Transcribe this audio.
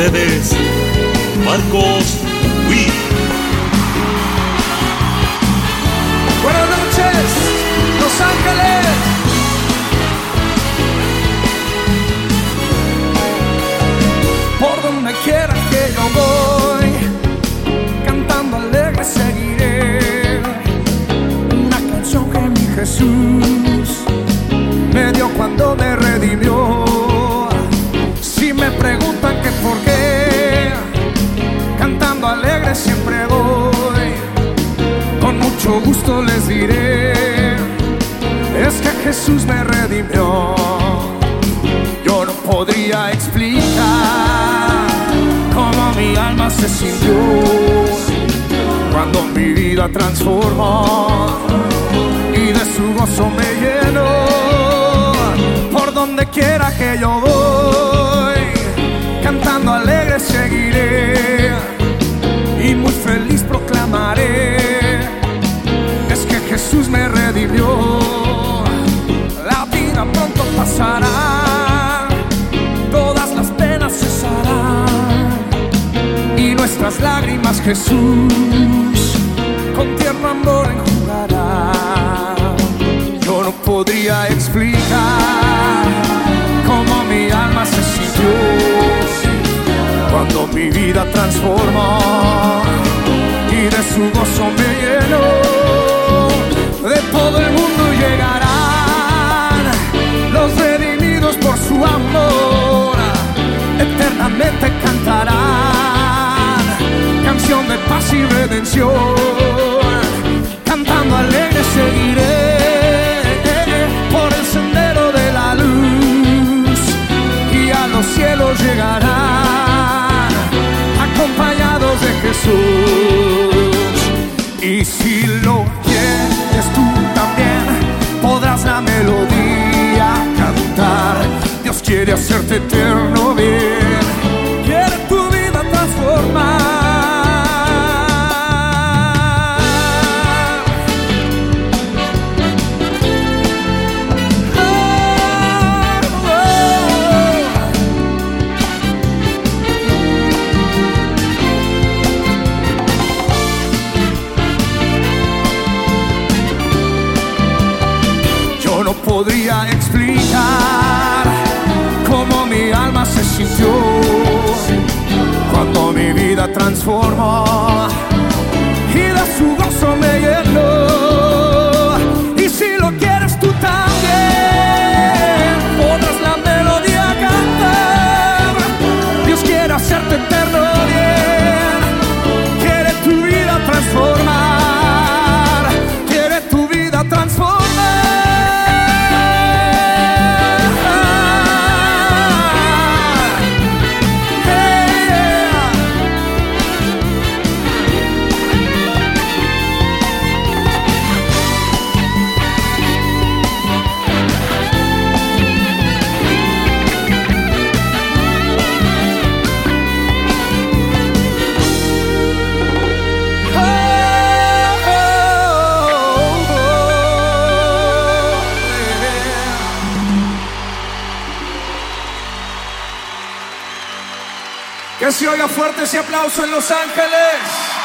ustedes, Marcos Witt. Buenas noches, Los Ángeles. Mucho gusto les diré, es que Jesús me redimió. Yo no podría explicar cómo mi alma se sintió cuando mi vida transformó y de su gozo me llenó. Por donde quiera que yo voy, pasará, todas las penas cesarán y nuestras lágrimas Jesús con tierno amor enjugará. Yo no podría explicar cómo mi alma se sintió cuando mi vida transformó y de su gozo me llenó. De todo de paz y redención, cantando alegre seguiré por el sendero de la luz y a los cielos llegarán acompañados de Jesús. Y si lo quieres tú también, podrás la melodía cantar. Dios quiere hacerte eterno podría explicar cómo mi alma se sintió cuando mi vida transformó y de su gozo me llenó. Que se oiga fuerte ese aplauso en Los Ángeles.